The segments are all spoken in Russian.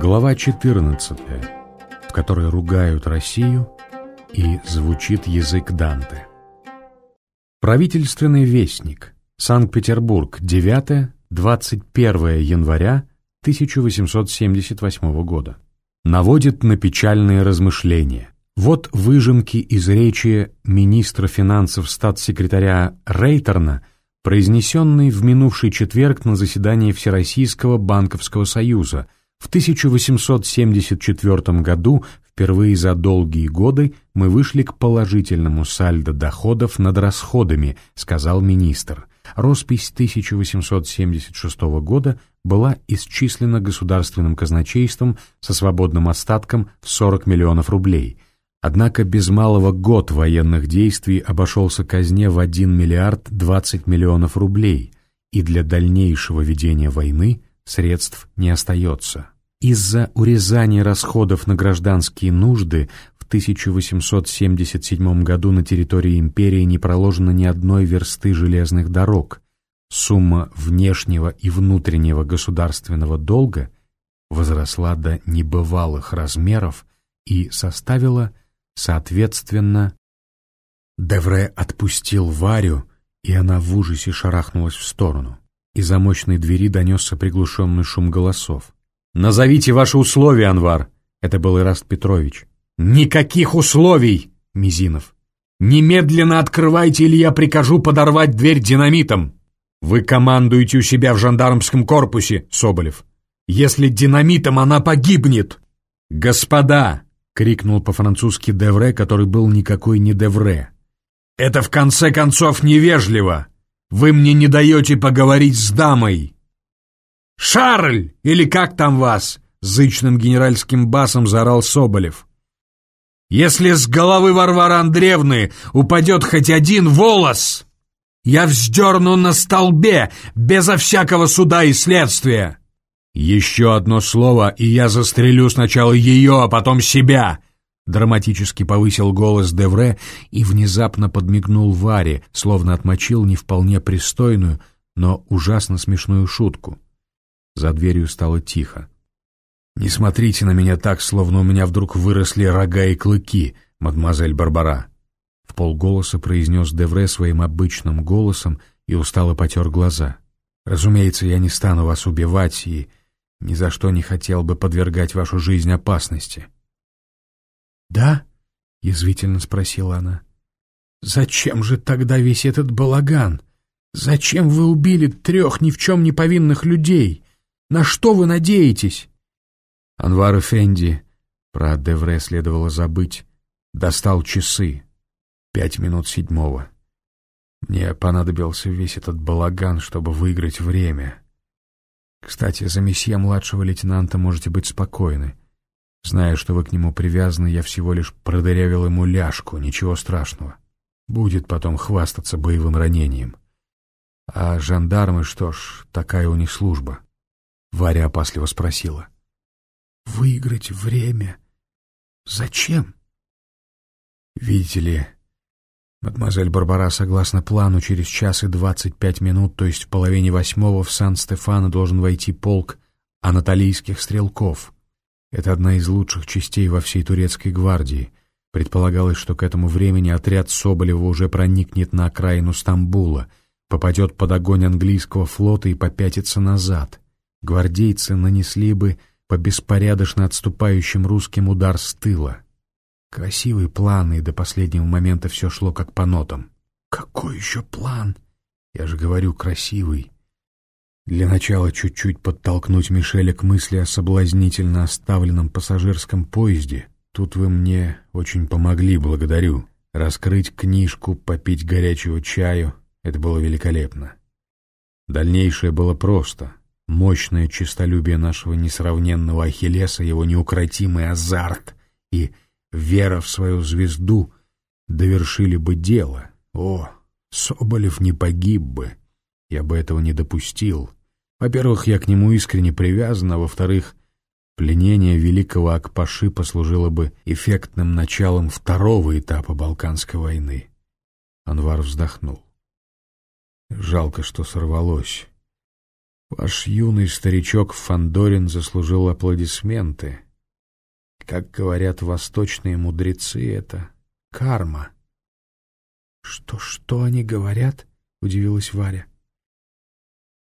Глава 14, в которой ругают Россию и звучит язык Данте. Правительственный вестник. Санкт-Петербург, 9-21 января 1878 года. Наводит на печальные размышления. Вот выжимки из речи министра финансов статс-секретаря Рейтерна, произнесенной в минувший четверг на заседании Всероссийского банковского союза. В 1874 году, впервые за долгие годы, мы вышли к положительному сальдо доходов над расходами, сказал министр. Роспись 1876 года была исчислена государственным казначейством со свободным остатком в 40 миллионов рублей – Однако без малого год военных действий обошелся казне в 1 миллиард 20 миллионов рублей, и для дальнейшего ведения войны средств не остается. Из-за урезания расходов на гражданские нужды в 1877 году на территории империи не проложено ни одной версты железных дорог. Сумма внешнего и внутреннего государственного долга возросла до небывалых размеров и составила – Соответственно, Девре отпустил Варю, и она в ужасе шарахнулась в сторону. Из замочной двери донесся приглушенный шум голосов. «Назовите ваши условия, Анвар!» Это был Ираст Петрович. «Никаких условий!» — Мизинов. «Немедленно открывайте, или я прикажу подорвать дверь динамитом!» «Вы командуете у себя в жандармском корпусе, Соболев. Если динамитом она погибнет!» «Господа!» — крикнул по-французски Девре, который был никакой не Девре. «Это в конце концов невежливо! Вы мне не даете поговорить с дамой!» «Шарль! Или как там вас?» — зычным генеральским басом заорал Соболев. «Если с головы Варвары Андреевны упадет хоть один волос, я вздерну на столбе безо всякого суда и следствия!» «Еще одно слово, и я застрелю сначала ее, а потом себя!» Драматически повысил голос Девре и внезапно подмигнул Варе, словно отмочил не вполне пристойную, но ужасно смешную шутку. За дверью стало тихо. «Не смотрите на меня так, словно у меня вдруг выросли рога и клыки, мадемуазель Барбара!» В полголоса произнес Девре своим обычным голосом и устало потер глаза. «Разумеется, я не стану вас убивать и ни за что не хотел бы подвергать вашу жизнь опасности». «Да?» — язвительно спросила она. «Зачем же тогда весь этот балаган? Зачем вы убили трех ни в чем не повинных людей? На что вы надеетесь?» Анвар Эфенди, про Девре следовало забыть, достал часы. Пять минут седьмого. Мне понадобился весь этот балаган, чтобы выиграть время. Кстати, за месье младшего лейтенанта можете быть спокойны. Зная, что вы к нему привязаны, я всего лишь продырявил ему ляжку, ничего страшного. Будет потом хвастаться боевым ранением. А жандармы, что ж, такая у них служба. Варя опасливо спросила. «Выиграть время? Зачем?» «Видите ли, Мадемуазель Барбара, согласно плану, через час и двадцать пять минут, то есть в половине восьмого, в Сан-Стефано должен войти полк анатолийских стрелков. Это одна из лучших частей во всей турецкой гвардии. Предполагалось, что к этому времени отряд Соболева уже проникнет на окраину Стамбула, попадет под огонь английского флота и попятится назад. Гвардейцы нанесли бы по беспорядочно отступающим русским удар с тыла. Красивый план, и до последнего момента все шло как по нотам. Какой еще план? Я же говорю, красивый. Для начала чуть-чуть подтолкнуть Мишеля к мысли о соблазнительно оставленном пассажирском поезде. Тут вы мне очень помогли, благодарю. Раскрыть книжку, попить горячего чаю — это было великолепно. Дальнейшее было просто. Мощное честолюбие нашего несравненного Ахиллеса, его неукротимый азарт и вера в свою звезду довершили бы дело. О, Соболев не погиб бы. Я бы этого не допустил. Во-первых, я к нему искренне привязан, а во-вторых, пленение великого Акпаши послужило бы эффектным началом второго этапа Балканской войны. Анвар вздохнул. Жалко, что сорвалось. Ваш юный старичок Фандорин заслужил аплодисменты. Как говорят восточные мудрецы, это карма. «Что, что они говорят?» — удивилась Варя.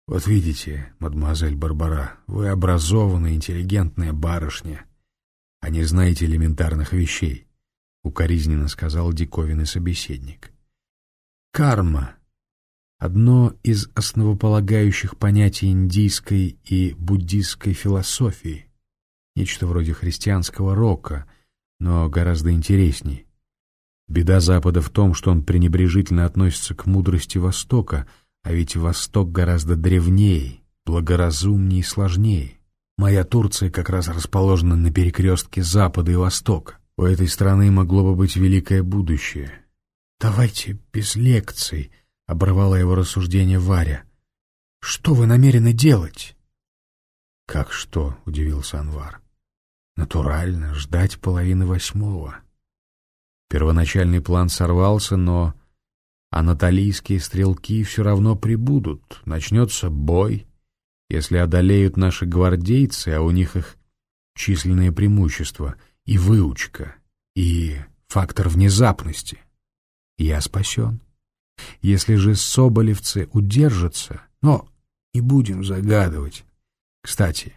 «Вот видите, мадемуазель Барбара, вы образованная, интеллигентная барышня, а не знаете элементарных вещей», — укоризненно сказал диковинный собеседник. «Карма — одно из основополагающих понятий индийской и буддистской философии, нечто вроде христианского рока, но гораздо интересней. Беда Запада в том, что он пренебрежительно относится к мудрости Востока — а ведь Восток гораздо древнее, благоразумнее и сложнее. Моя Турция как раз расположена на перекрестке Запада и Востока. У этой страны могло бы быть великое будущее. «Давайте без лекций», — оборвала его рассуждение Варя. «Что вы намерены делать?» «Как что?» — удивился Анвар. «Натурально, ждать половины восьмого». Первоначальный план сорвался, но анатолийские стрелки все равно прибудут, начнется бой. Если одолеют наши гвардейцы, а у них их численное преимущество, и выучка, и фактор внезапности, я спасен. Если же соболевцы удержатся, но не будем загадывать. Кстати,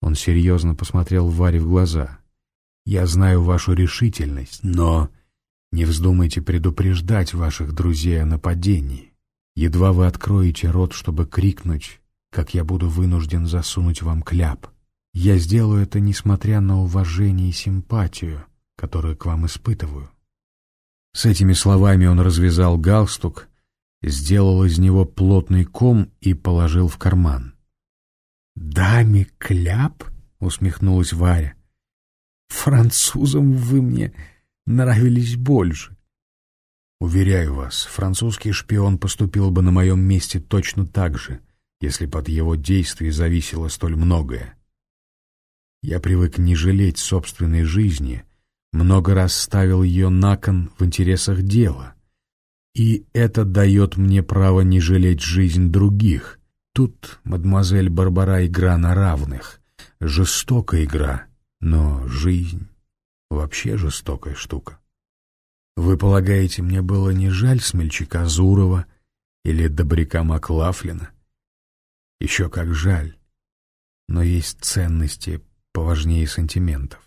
он серьезно посмотрел Варе в глаза. Я знаю вашу решительность, но не вздумайте предупреждать ваших друзей о нападении. Едва вы откроете рот, чтобы крикнуть, как я буду вынужден засунуть вам кляп. Я сделаю это, несмотря на уважение и симпатию, которую к вам испытываю. С этими словами он развязал галстук, сделал из него плотный ком и положил в карман. «Даме кляп?» — усмехнулась Варя. «Французам вы мне нравились больше. Уверяю вас, французский шпион поступил бы на моем месте точно так же, если бы от его действий зависело столь многое. Я привык не жалеть собственной жизни, много раз ставил ее на кон в интересах дела. И это дает мне право не жалеть жизнь других. Тут, мадемуазель Барбара, игра на равных. Жестокая игра, но жизнь Вообще жестокая штука. Вы полагаете, мне было не жаль смельчака Зурова или добряка Маклафлина? Еще как жаль. Но есть ценности поважнее сантиментов.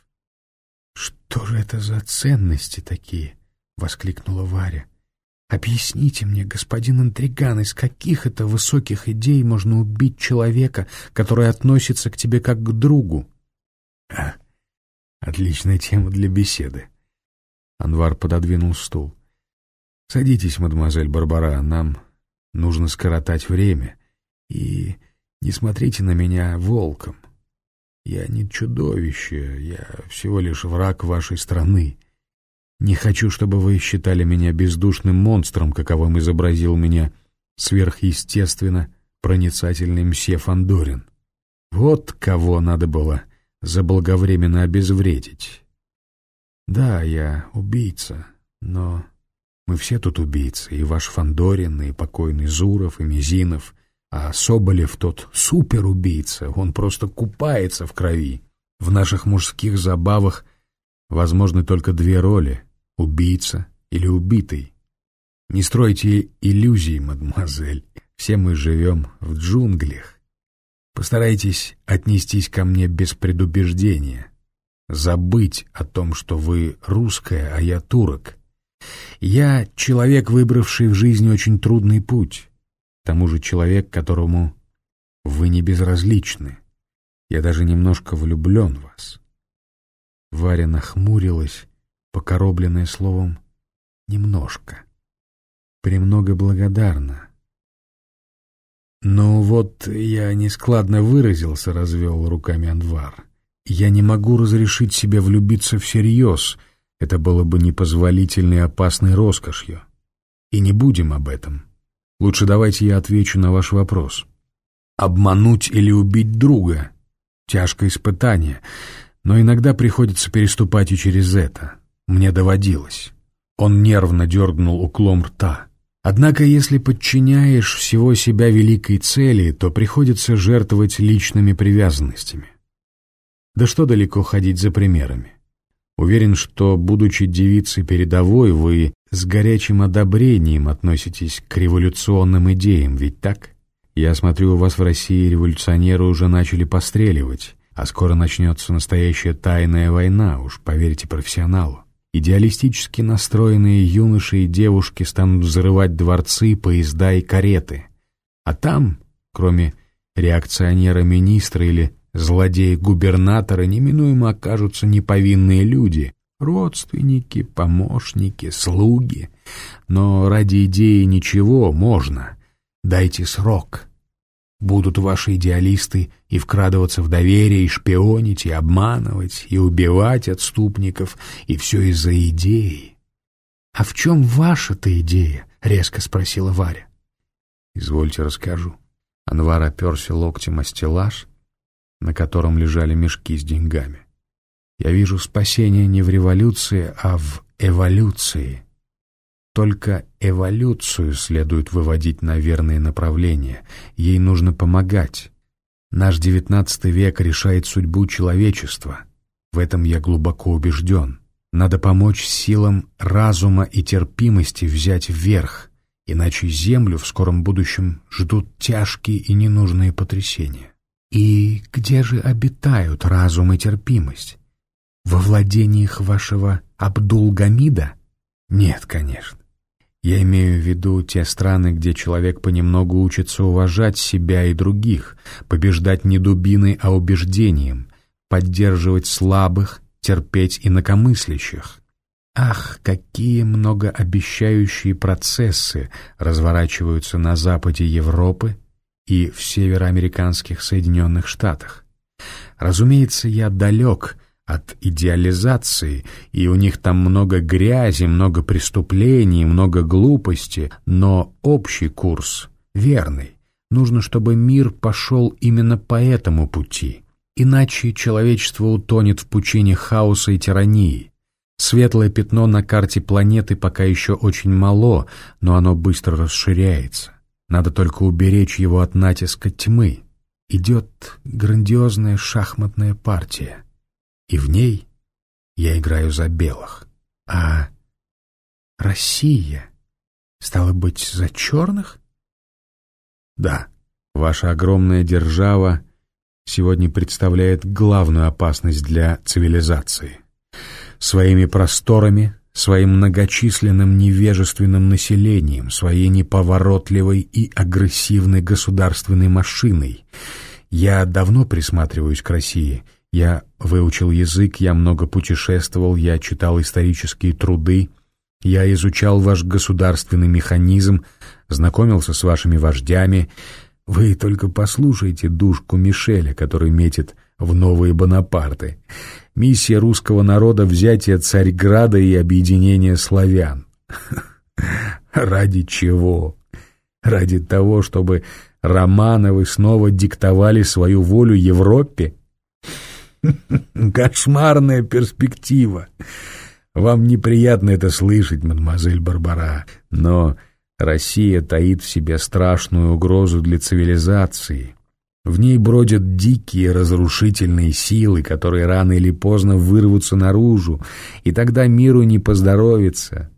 «Что же это за ценности такие?» — воскликнула Варя. «Объясните мне, господин интриган, из каких это высоких идей можно убить человека, который относится к тебе как к другу?» «А, Отличная тема для беседы. Анвар пододвинул стул. «Садитесь, мадемуазель Барбара, нам нужно скоротать время. И не смотрите на меня волком. Я не чудовище, я всего лишь враг вашей страны. Не хочу, чтобы вы считали меня бездушным монстром, каковым изобразил меня сверхъестественно проницательный мсье Фандорин. Вот кого надо было заблаговременно обезвредить. Да, я убийца, но мы все тут убийцы, и ваш Фандорин, и покойный Зуров, и Мизинов, а Соболев тот суперубийца, он просто купается в крови. В наших мужских забавах возможны только две роли — убийца или убитый. Не стройте иллюзий, мадемуазель, все мы живем в джунглях. Постарайтесь отнестись ко мне без предубеждения. Забыть о том, что вы русская, а я турок. Я человек, выбравший в жизни очень трудный путь. Тому же человек, которому вы не безразличны. Я даже немножко влюблен в вас. Варя нахмурилась, покоробленная словом «немножко». «Премного благодарна. «Ну вот я нескладно выразился», — развел руками Анвар. «Я не могу разрешить себе влюбиться всерьез. Это было бы непозволительной опасной роскошью. И не будем об этом. Лучше давайте я отвечу на ваш вопрос. Обмануть или убить друга — тяжкое испытание, но иногда приходится переступать и через это. Мне доводилось». Он нервно дергнул уклом рта. Однако, если подчиняешь всего себя великой цели, то приходится жертвовать личными привязанностями. Да что далеко ходить за примерами. Уверен, что, будучи девицей передовой, вы с горячим одобрением относитесь к революционным идеям, ведь так? Я смотрю, у вас в России революционеры уже начали постреливать, а скоро начнется настоящая тайная война, уж поверьте профессионалу. Идеалистически настроенные юноши и девушки станут взрывать дворцы, поезда и кареты. А там, кроме реакционера-министра или злодея-губернатора, неминуемо окажутся неповинные люди, родственники, помощники, слуги. Но ради идеи ничего можно. Дайте срок. Будут ваши идеалисты и вкрадываться в доверие, и шпионить, и обманывать, и убивать отступников, и все из-за идеи. — А в чем ваша-то идея? — резко спросила Варя. — Извольте расскажу. Анвар оперся локтем о стеллаж, на котором лежали мешки с деньгами. Я вижу спасение не в революции, а в эволюции — только эволюцию следует выводить на верные направления, ей нужно помогать. Наш девятнадцатый век решает судьбу человечества. В этом я глубоко убежден. Надо помочь силам разума и терпимости взять вверх, иначе Землю в скором будущем ждут тяжкие и ненужные потрясения. И где же обитают разум и терпимость? Во владениях вашего Абдулгамида? Нет, конечно. Я имею в виду те страны, где человек понемногу учится уважать себя и других, побеждать не дубиной, а убеждением, поддерживать слабых, терпеть инакомыслящих. Ах, какие многообещающие процессы разворачиваются на западе Европы и в североамериканских Соединенных Штатах. Разумеется, я далек от идеализации, и у них там много грязи, много преступлений, много глупости, но общий курс верный. Нужно, чтобы мир пошел именно по этому пути, иначе человечество утонет в пучине хаоса и тирании. Светлое пятно на карте планеты пока еще очень мало, но оно быстро расширяется. Надо только уберечь его от натиска тьмы. Идет грандиозная шахматная партия — и в ней я играю за белых. А Россия, стала быть, за черных? Да, ваша огромная держава сегодня представляет главную опасность для цивилизации. Своими просторами, своим многочисленным невежественным населением, своей неповоротливой и агрессивной государственной машиной. Я давно присматриваюсь к России — я выучил язык, я много путешествовал, я читал исторические труды, я изучал ваш государственный механизм, знакомился с вашими вождями. Вы только послушайте душку Мишеля, который метит в новые Бонапарты. Миссия русского народа — взятие Царьграда и объединение славян. Ради чего? Ради того, чтобы Романовы снова диктовали свою волю Европе? Кошмарная перспектива. Вам неприятно это слышать, мадемуазель Барбара, но Россия таит в себе страшную угрозу для цивилизации. В ней бродят дикие разрушительные силы, которые рано или поздно вырвутся наружу, и тогда миру не поздоровится.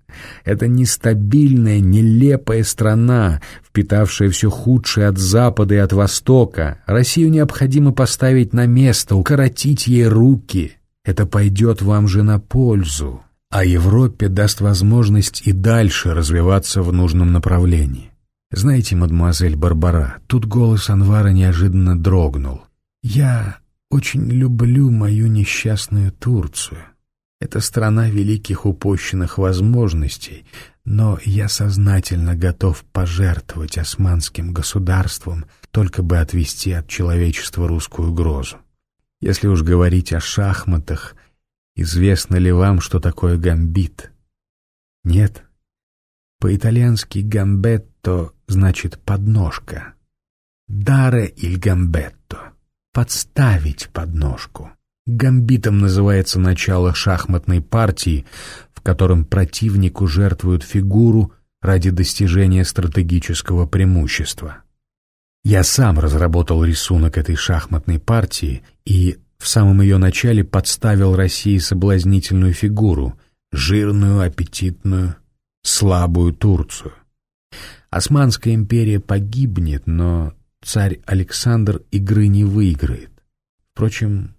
Это нестабильная, нелепая страна, впитавшая все худшее от Запада и от Востока. Россию необходимо поставить на место, укоротить ей руки. Это пойдет вам же на пользу. А Европе даст возможность и дальше развиваться в нужном направлении. Знаете, мадемуазель Барбара, тут голос Анвара неожиданно дрогнул. «Я очень люблю мою несчастную Турцию. Это страна великих упущенных возможностей, но я сознательно готов пожертвовать османским государством, только бы отвести от человечества русскую угрозу. Если уж говорить о шахматах, известно ли вам, что такое гамбит? Нет? По-итальянски «гамбетто» значит «подножка». «Даре иль гамбетто» — «подставить подножку». Гамбитом называется начало шахматной партии, в котором противнику жертвуют фигуру, ради достижения стратегического преимущества. Я сам разработал рисунок этой шахматной партии и в самом ее начале подставил России соблазнительную фигуру, жирную, аппетитную, слабую Турцию. Османская империя погибнет, но царь Александр игры не выиграет. Впрочем,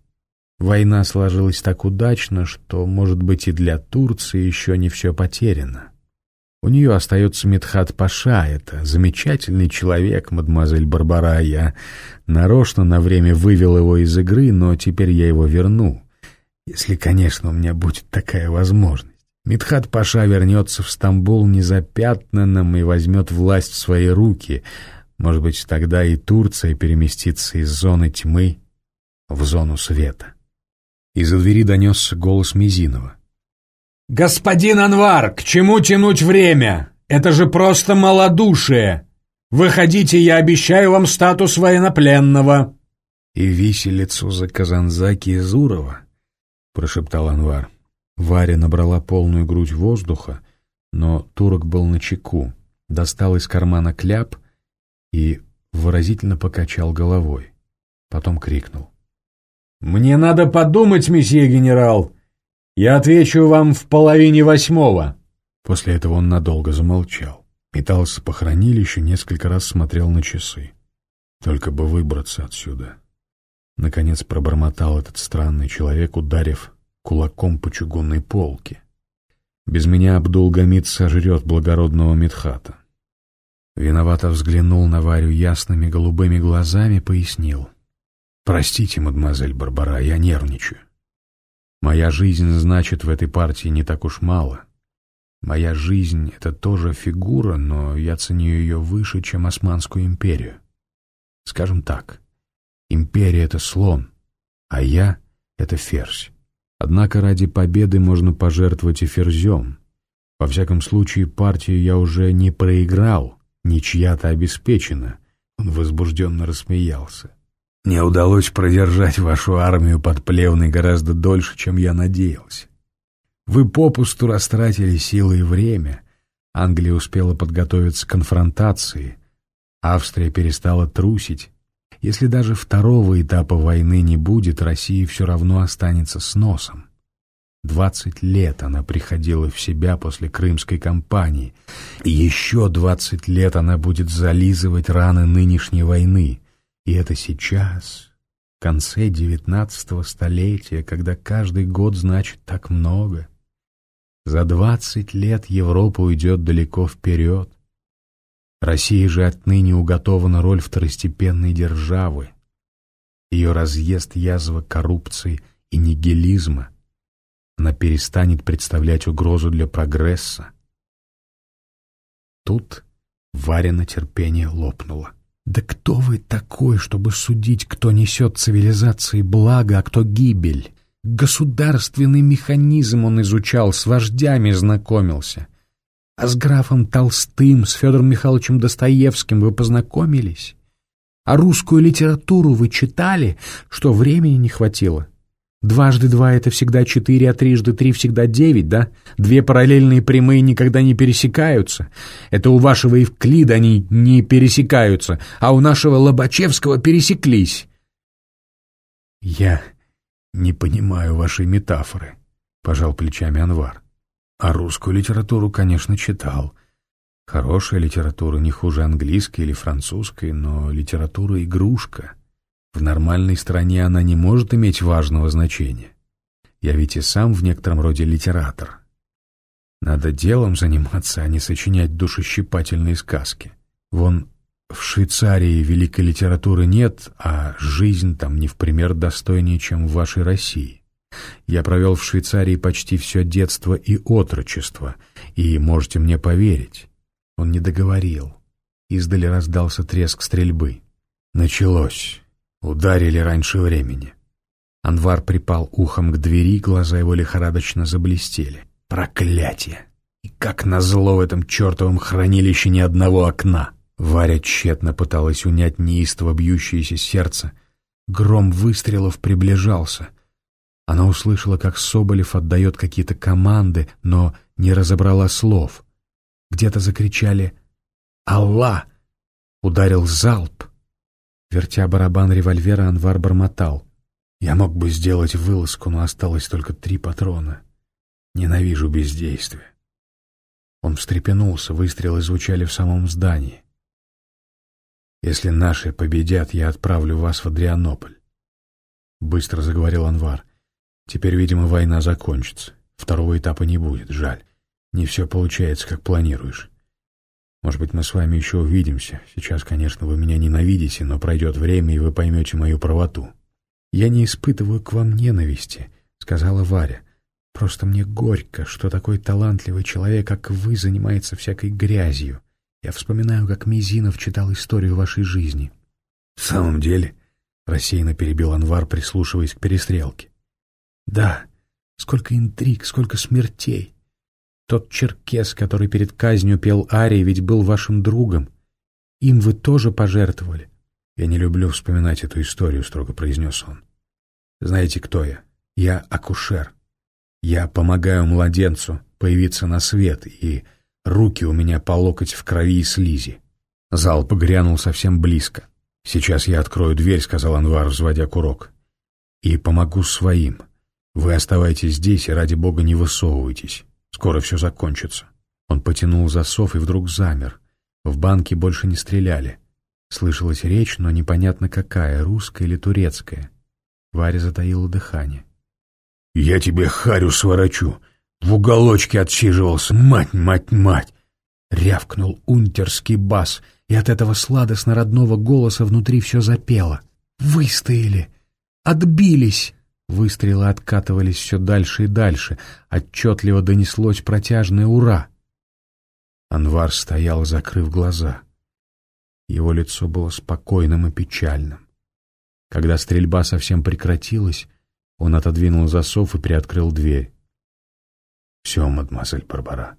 война сложилась так удачно, что, может быть, и для Турции еще не все потеряно. У нее остается Медхат Паша, это замечательный человек, мадемуазель Барбара. Я нарочно на время вывел его из игры, но теперь я его верну. Если, конечно, у меня будет такая возможность. Медхат Паша вернется в Стамбул незапятнанным и возьмет власть в свои руки. Может быть, тогда и Турция переместится из зоны тьмы в зону света. Из-за двери донесся голос Мизинова. «Господин Анвар, к чему тянуть время? Это же просто малодушие! Выходите, я обещаю вам статус военнопленного!» «И виселицу за Казанзаки и Зурова?» — прошептал Анвар. Варя набрала полную грудь воздуха, но турок был на чеку, достал из кармана кляп и выразительно покачал головой. Потом крикнул. «Мне надо подумать, месье генерал. Я отвечу вам в половине восьмого». После этого он надолго замолчал. Метался по хранилищу, несколько раз смотрел на часы. Только бы выбраться отсюда. Наконец пробормотал этот странный человек, ударив кулаком по чугунной полке. Без меня Абдул-Гамид сожрет благородного Медхата. Виновато взглянул на Варю ясными голубыми глазами, пояснил. «Простите, мадемуазель Барбара, я нервничаю. Моя жизнь значит в этой партии не так уж мало. Моя жизнь — это тоже фигура, но я ценю ее выше, чем Османскую империю. Скажем так, империя — это слон, а я — это ферзь. Однако ради победы можно пожертвовать и ферзем. Во всяком случае, партию я уже не проиграл, ничья-то обеспечена. Он возбужденно рассмеялся. Мне удалось продержать вашу армию под Плевной гораздо дольше, чем я надеялся. Вы попусту растратили силы и время. Англия успела подготовиться к конфронтации. Австрия перестала трусить. Если даже второго этапа войны не будет, Россия все равно останется с носом. Двадцать лет она приходила в себя после Крымской кампании, и еще двадцать лет она будет зализывать раны нынешней войны. И это сейчас, в конце девятнадцатого столетия, когда каждый год значит так много. За двадцать лет Европа уйдет далеко вперед. России же отныне уготована роль второстепенной державы. Ее разъест язва коррупции и нигилизма. Она перестанет представлять угрозу для прогресса. Тут Варина терпение лопнуло. «Да кто вы такой, чтобы судить, кто несет цивилизации благо, а кто гибель?» Государственный механизм он изучал, с вождями знакомился. А с графом Толстым, с Федором Михайловичем Достоевским вы познакомились? А русскую литературу вы читали, что времени не хватило? Дважды два — это всегда четыре, а трижды три — всегда девять, да? Две параллельные прямые никогда не пересекаются. Это у вашего Евклида они не пересекаются, а у нашего Лобачевского пересеклись. Я не понимаю вашей метафоры, — пожал плечами Анвар. А русскую литературу, конечно, читал. Хорошая литература не хуже английской или французской, но литература — игрушка. В нормальной стране она не может иметь важного значения. Я ведь и сам в некотором роде литератор. Надо делом заниматься, а не сочинять душещипательные сказки. Вон в Швейцарии великой литературы нет, а жизнь там не в пример достойнее, чем в вашей России. Я провел в Швейцарии почти все детство и отрочество, и можете мне поверить. Он не договорил. Издали раздался треск стрельбы. Началось. Ударили раньше времени. Анвар припал ухом к двери, глаза его лихорадочно заблестели. Проклятие! И как назло в этом чертовом хранилище ни одного окна! Варя тщетно пыталась унять неистово бьющееся сердце. Гром выстрелов приближался — она услышала, как Соболев отдает какие-то команды, но не разобрала слов. Где-то закричали «Аллах!» Ударил залп. Вертя барабан револьвера, Анвар бормотал. «Я мог бы сделать вылазку, но осталось только три патрона. Ненавижу бездействие». Он встрепенулся, выстрелы звучали в самом здании. «Если наши победят, я отправлю вас в Адрианополь», — быстро заговорил Анвар. «Теперь, видимо, война закончится. Второго этапа не будет, жаль. Не все получается, как планируешь. Может быть, мы с вами еще увидимся. Сейчас, конечно, вы меня ненавидите, но пройдет время, и вы поймете мою правоту». «Я не испытываю к вам ненависти», — сказала Варя. «Просто мне горько, что такой талантливый человек, как вы, занимается всякой грязью. Я вспоминаю, как Мизинов читал историю вашей жизни». «В самом деле?» — рассеянно перебил Анвар, прислушиваясь к перестрелке. «Да, сколько интриг, сколько смертей. Тот черкес, который перед казнью пел арии, ведь был вашим другом. Им вы тоже пожертвовали. «Я не люблю вспоминать эту историю», — строго произнес он. «Знаете, кто я? Я акушер. Я помогаю младенцу появиться на свет, и руки у меня по локоть в крови и слизи». Зал погрянул совсем близко. «Сейчас я открою дверь», — сказал Анвар, взводя курок. «И помогу своим. Вы оставайтесь здесь и, ради бога, не высовывайтесь. Скоро все закончится». Он потянул засов и вдруг замер. В банке больше не стреляли. Слышалась речь, но непонятно какая, русская или турецкая. Варя затаила дыхание. «Я тебе харю сворачу! В уголочке отсиживался! Мать, мать, мать!» Рявкнул унтерский бас, и от этого сладостно-родного голоса внутри все запело. «Выстояли! Отбились!» Выстрелы откатывались все дальше и дальше. Отчетливо донеслось протяжное «Ура!». Анвар стоял, закрыв глаза. Его лицо было спокойным и печальным. Когда стрельба совсем прекратилась, он отодвинул засов и приоткрыл дверь. «Все, мадемуазель Барбара.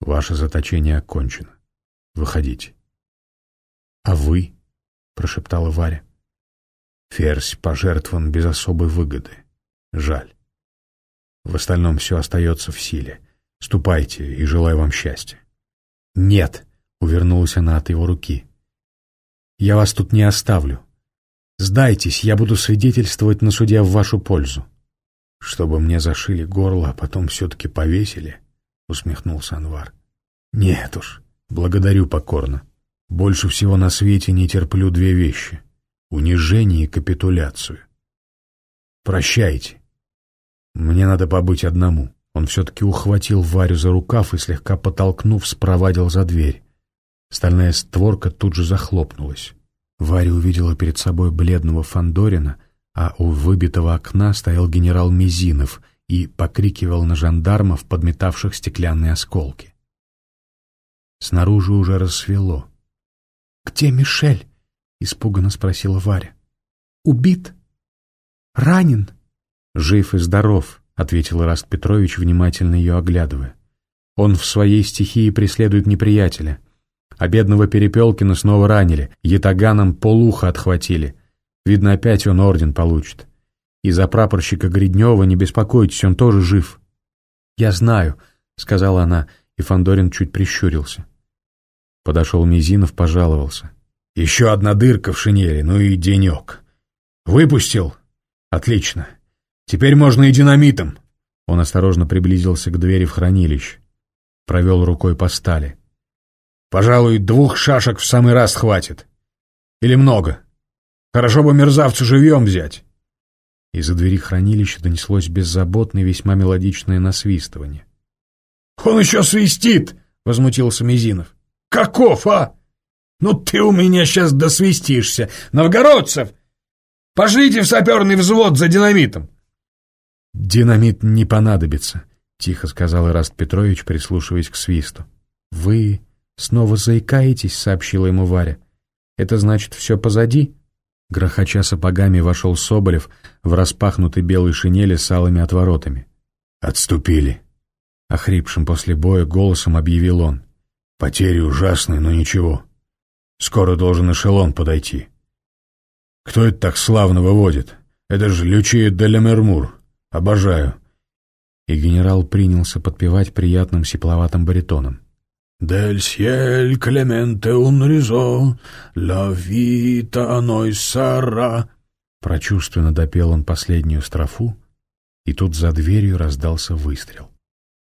Ваше заточение окончено. Выходите». «А вы?» — прошептала Варя. «Ферзь пожертвован без особой выгоды. Жаль. В остальном все остается в силе. Ступайте и желаю вам счастья». «Нет!» Увернулась она от его руки. «Я вас тут не оставлю. Сдайтесь, я буду свидетельствовать на суде в вашу пользу». «Чтобы мне зашили горло, а потом все-таки повесили?» — усмехнулся Анвар. «Нет уж, благодарю покорно. Больше всего на свете не терплю две вещи — унижение и капитуляцию. Прощайте. Мне надо побыть одному». Он все-таки ухватил Варю за рукав и, слегка потолкнув, спровадил за дверь. Стальная створка тут же захлопнулась. Варя увидела перед собой бледного Фандорина, а у выбитого окна стоял генерал Мизинов и покрикивал на жандармов, подметавших стеклянные осколки. Снаружи уже рассвело. «Где Мишель?» — испуганно спросила Варя. «Убит? Ранен?» «Жив и здоров», — ответил Ираст Петрович, внимательно ее оглядывая. «Он в своей стихии преследует неприятеля. А бедного Перепелкина снова ранили, ятаганом полуха отхватили. Видно, опять он орден получит. И за прапорщика Гриднева не беспокойтесь, он тоже жив. «Я знаю», — сказала она, и Фандорин чуть прищурился. Подошел Мизинов, пожаловался. «Еще одна дырка в шинели, ну и денек. Выпустил? Отлично. Теперь можно и динамитом». Он осторожно приблизился к двери в хранилище. Провел рукой по стали. Пожалуй, двух шашек в самый раз хватит. Или много. Хорошо бы мерзавцу живьем взять. Из-за двери хранилища донеслось беззаботное, весьма мелодичное насвистывание. «Он еще свистит!» — возмутился Мизинов. «Каков, а? Ну ты у меня сейчас досвистишься! Новгородцев! Пошлите в саперный взвод за динамитом!» «Динамит не понадобится», — тихо сказал Ираст Петрович, прислушиваясь к свисту. «Вы «Снова заикаетесь», — сообщила ему Варя. «Это значит, все позади?» Грохоча сапогами вошел Соболев в распахнутой белой шинели с алыми отворотами. «Отступили!» — охрипшим после боя голосом объявил он. «Потери ужасные, но ничего. Скоро должен эшелон подойти. Кто это так славно выводит? Это же Лючия де Лемермур. Обожаю!» И генерал принялся подпевать приятным сепловатым баритоном. «Дель сьель Клементе un ризо, ла вита аной сара». Прочувственно допел он последнюю строфу, и тут за дверью раздался выстрел.